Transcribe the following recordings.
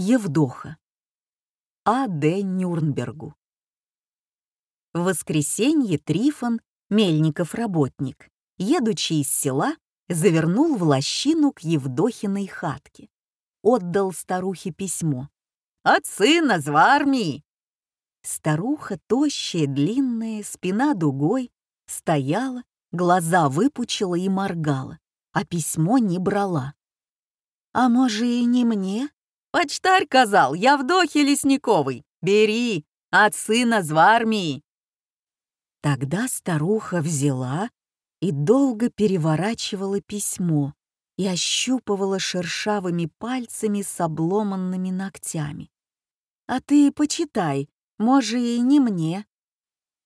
Евдоха. А. Д. Нюрнбергу. В воскресенье Трифон, Мельников работник, едучи из села, завернул в лощину к Евдохиной хатке. Отдал старухе письмо. «От сына в армии!» Старуха, тощая, длинная, спина дугой, стояла, глаза выпучила и моргала, а письмо не брала. «А может, и не мне?» «Почтарь казал, я вдохе Лесниковой. Бери, от сына в армии!» Тогда старуха взяла и долго переворачивала письмо и ощупывала шершавыми пальцами с обломанными ногтями. «А ты почитай, может, и не мне».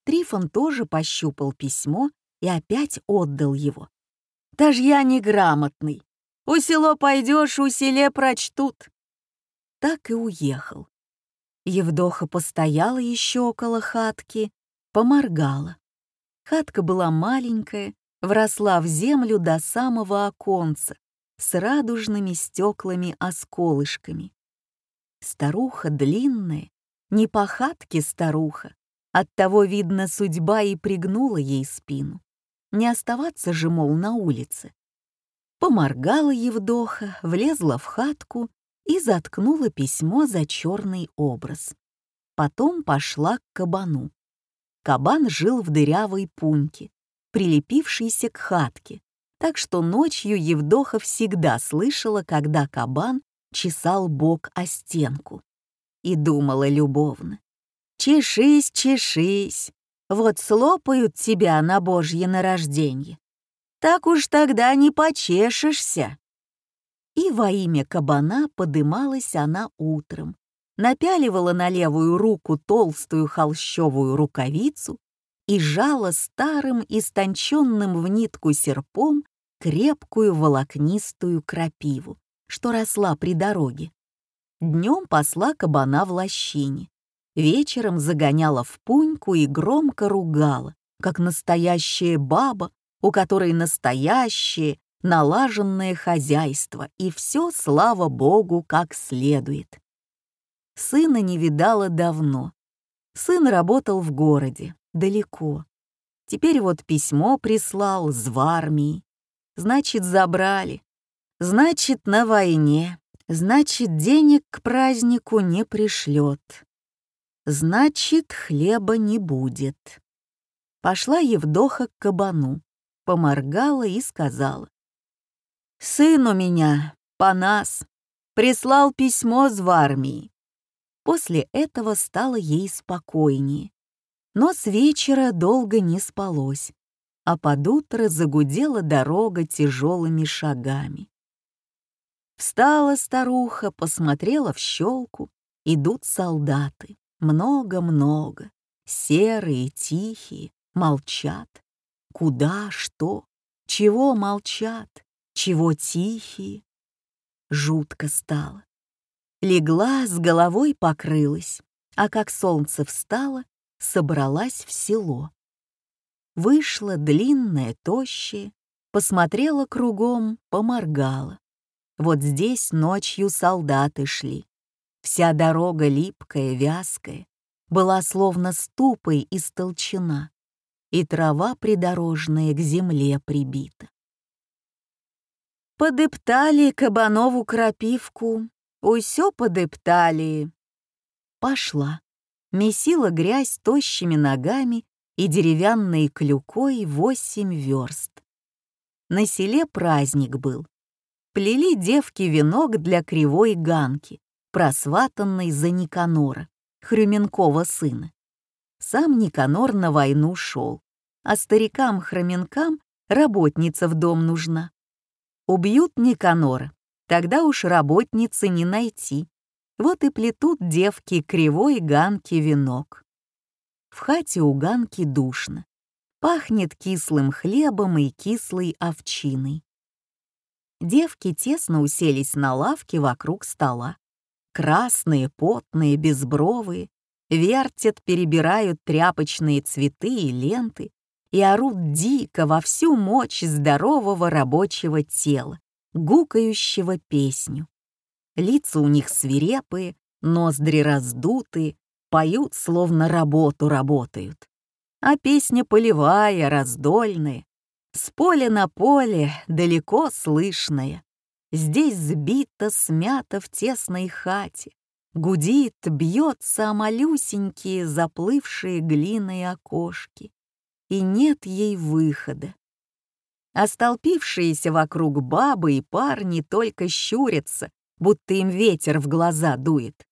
Трифон тоже пощупал письмо и опять отдал его. «Та ж я неграмотный. У село пойдешь, у селе прочтут». Так и уехал. Евдоха постояла еще около хатки, поморгала. Хатка была маленькая, вросла в землю до самого оконца, с радужными стеклами-осколышками. Старуха длинная, не по хатке старуха, оттого, видно, судьба и пригнула ей спину. Не оставаться же, мол, на улице. Поморгала Евдоха, влезла в хатку и заткнула письмо за черный образ. Потом пошла к кабану. Кабан жил в дырявой пуньке, прилепившейся к хатке, так что ночью Евдоха всегда слышала, когда кабан чесал бок о стенку. И думала любовно. «Чешись, чешись, вот слопают тебя на божье нарождение. Так уж тогда не почешешься». И во имя кабана подымалась она утром, напяливала на левую руку толстую холщовую рукавицу и жала старым истонченным в нитку серпом крепкую волокнистую крапиву, что росла при дороге. Днем посла кабана в лощине, вечером загоняла в пуньку и громко ругала, как настоящая баба, у которой настоящее, налаженное хозяйство, и все, слава богу, как следует. Сына не видала давно. Сын работал в городе, далеко. Теперь вот письмо прислал с в армии. Значит, забрали. Значит, на войне. Значит, денег к празднику не пришлет. Значит, хлеба не будет. Пошла Евдоха к кабану, поморгала и сказала. «Сын у меня, по нас, прислал письмо с в армии. После этого стало ей спокойнее. Но с вечера долго не спалось, а под утро загудела дорога тяжелыми шагами. Встала старуха, посмотрела в щелку, идут солдаты. Много-много, серые, тихие, молчат. Куда, что, чего молчат, чего тихие. Жутко стало. Легла, с головой покрылась, а как солнце встало, собралась в село. Вышла длинная, тощая, посмотрела кругом, поморгала. Вот здесь ночью солдаты шли. Вся дорога липкая, вязкая, была словно ступой истолчена, и трава придорожная к земле прибита. Подептали кабанову крапивку, Усё подептали. Пошла. Месила грязь тощими ногами и деревянной клюкой восемь верст. На селе праздник был. Плели девки венок для кривой ганки, просватанной за Никанора, Хрюменкова сына. Сам Никанор на войну шел, а старикам-хроменкам работница в дом нужна. Убьют Никанора, Тогда уж работницы не найти. Вот и плетут девки кривой ганки венок. В хате у ганки душно. Пахнет кислым хлебом и кислой овчиной. Девки тесно уселись на лавке вокруг стола. Красные, потные, безбровые, вертят, перебирают тряпочные цветы и ленты и орут дико во всю мощь здорового рабочего тела, гукающего песню. Лица у них свирепые, ноздри раздутые, поют, словно работу работают. А песня полевая, раздольная, с поля на поле, далеко слышная. Здесь сбито, смято в тесной хате, Гудит, бьется о малюсенькие, заплывшие глиной окошки. И нет ей выхода. А столпившиеся вокруг бабы и парни только щурятся, будто им ветер в глаза дует.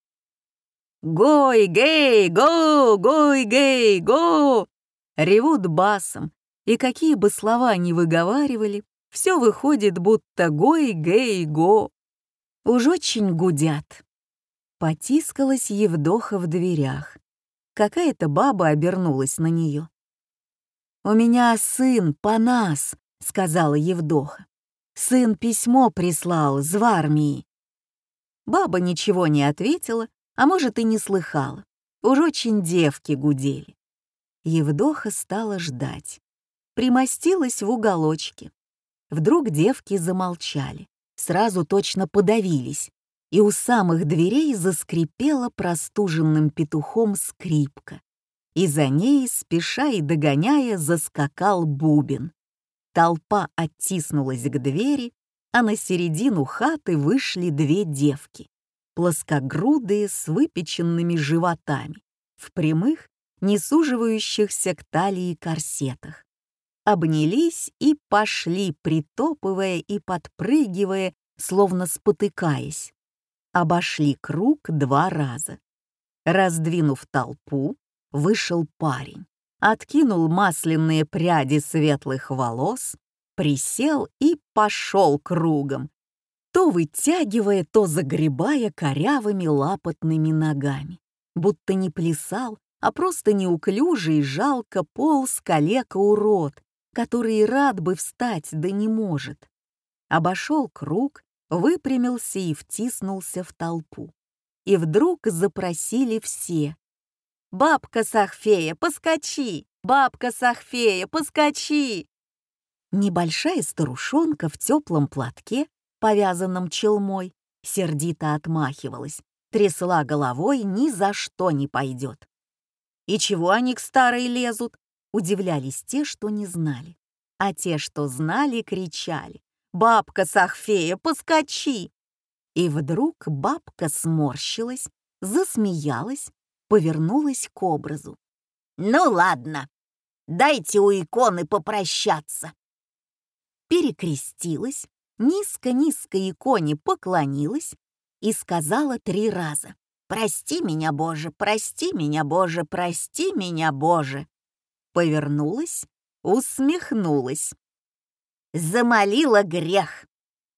«Гой, гей, го, гой, гей, го!» Ревут басом, и какие бы слова ни выговаривали, все выходит, будто гой, гей, го. Уж очень гудят. Потискалась Евдоха в дверях. Какая-то баба обернулась на нее. «У меня сын, Панас», — сказала Евдоха. «Сын письмо прислал з армии». Баба ничего не ответила, а может и не слыхала. Уж очень девки гудели. Евдоха стала ждать. Примостилась в уголочке. Вдруг девки замолчали, сразу точно подавились, и у самых дверей заскрипела простуженным петухом скрипка. И за ней, спеша и догоняя, заскакал бубен. Толпа оттиснулась к двери, а на середину хаты вышли две девки, плоскогрудые с выпеченными животами, в прямых, не суживающихся к талии корсетах обнялись и пошли, притопывая и подпрыгивая, словно спотыкаясь. Обошли круг два раза. Раздвинув толпу, вышел парень, откинул масляные пряди светлых волос, присел и пошел кругом, то вытягивая, то загребая корявыми лапотными ногами, будто не плясал, а просто неуклюжий и жалко полз калека-урод, который рад бы встать, да не может. Обошел круг, выпрямился и втиснулся в толпу. И вдруг запросили все. «Бабка Сахфея, поскочи! Бабка Сахфея, поскочи!» Небольшая старушонка в теплом платке, повязанном челмой, сердито отмахивалась, трясла головой, ни за что не пойдет. «И чего они к старой лезут? Удивлялись те, что не знали. А те, что знали, кричали. «Бабка Сахфея, поскочи!» И вдруг бабка сморщилась, засмеялась, повернулась к образу. «Ну ладно, дайте у иконы попрощаться!» Перекрестилась, низко-низко иконе поклонилась и сказала три раза «Прости меня, Боже, прости меня, Боже, прости меня, Боже!» повернулась, усмехнулась. Замолила грех.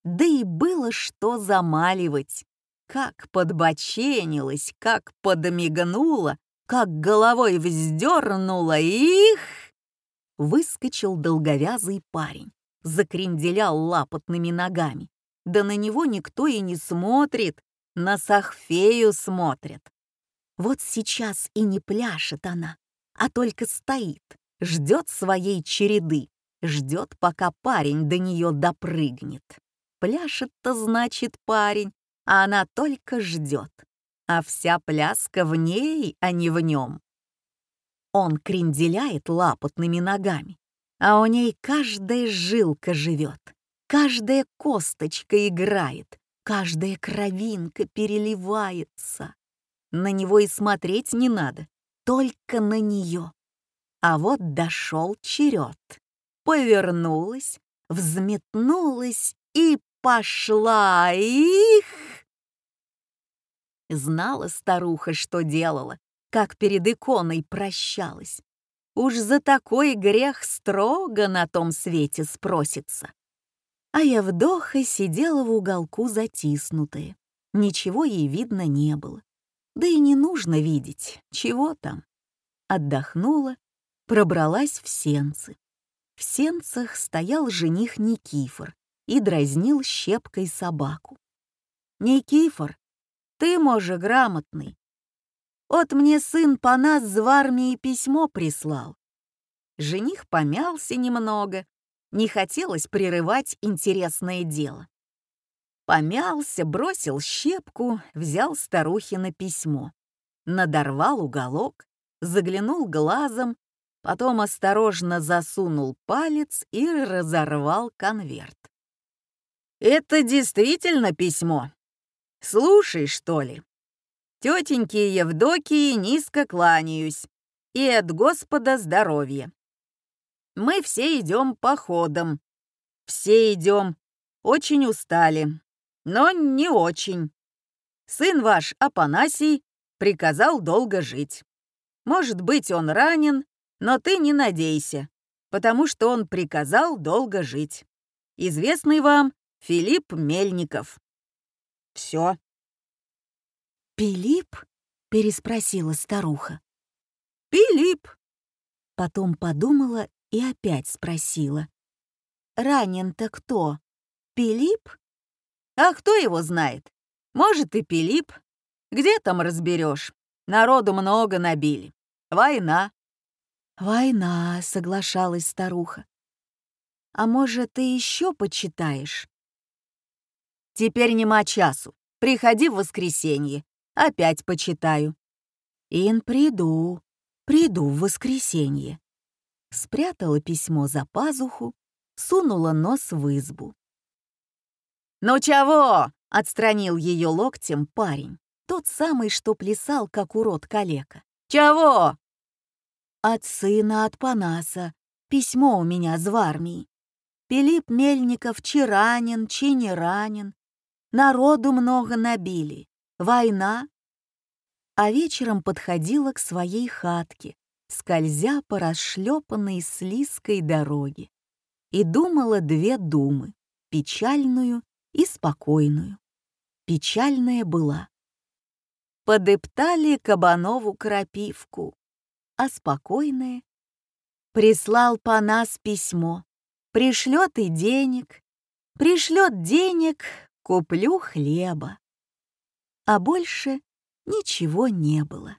Да и было что замаливать. Как подбоченилась, как подмигнула, как головой вздернула, их! Выскочил долговязый парень, закренделял лапотными ногами. Да на него никто и не смотрит, на Сахфею смотрит. Вот сейчас и не пляшет она, а только стоит, ждет своей череды, ждет, пока парень до нее допрыгнет. Пляшет-то значит парень, а она только ждет, а вся пляска в ней, а не в нем. Он кренделяет лапотными ногами, а у ней каждая жилка живет, каждая косточка играет, каждая кровинка переливается. На него и смотреть не надо, только на нее. А вот дошел черед. Повернулась, взметнулась и пошла. Их! Знала старуха, что делала, как перед иконой прощалась. Уж за такой грех строго на том свете спросится. А Евдоха сидела в уголку затиснутая. Ничего ей видно не было. Да и не нужно видеть, чего там. Отдохнула, пробралась в сенцы. В сенцах стоял жених Никифор и дразнил щепкой собаку. «Никифор, ты, може, грамотный. Вот мне сын по нас в армии письмо прислал». Жених помялся немного, не хотелось прерывать интересное дело. Помялся, бросил щепку, взял старухи на письмо. Надорвал уголок, заглянул глазом, потом осторожно засунул палец и разорвал конверт. «Это действительно письмо? Слушай, что ли? Тетеньке Евдокии низко кланяюсь и от Господа здоровья. Мы все идем походом. Все идем. Очень устали, но не очень. Сын ваш, Апанасий, приказал долго жить. Может быть, он ранен, но ты не надейся, потому что он приказал долго жить. Известный вам Филипп Мельников. Все. «Пилип?» — переспросила старуха. «Пилип!» Потом подумала и опять спросила. «Ранен-то кто? Пилип?» «А кто его знает? Может, и Пилип. Где там разберешь? Народу много набили. Война». «Война», — соглашалась старуха. «А может, ты еще почитаешь?» «Теперь нема часу. Приходи в воскресенье. Опять почитаю». «Ин, приду, приду в воскресенье». Спрятала письмо за пазуху, сунула нос в избу. «Ну чего?» — отстранил ее локтем парень. Тот самый, что плясал, как урод калека. «Чего?» «От сына, от Панаса. Письмо у меня с армии. Пилип Мельников чи ранен, чи не ранен. Народу много набили война. А вечером подходила к своей хатке, скользя по расшлепанной слизкой дороге, и думала две думы — печальную и спокойную. Печальная была. Подыптали Кабанову крапивку, а спокойная — прислал по нас письмо, пришлет и денег, пришлет денег, куплю хлеба а больше ничего не было.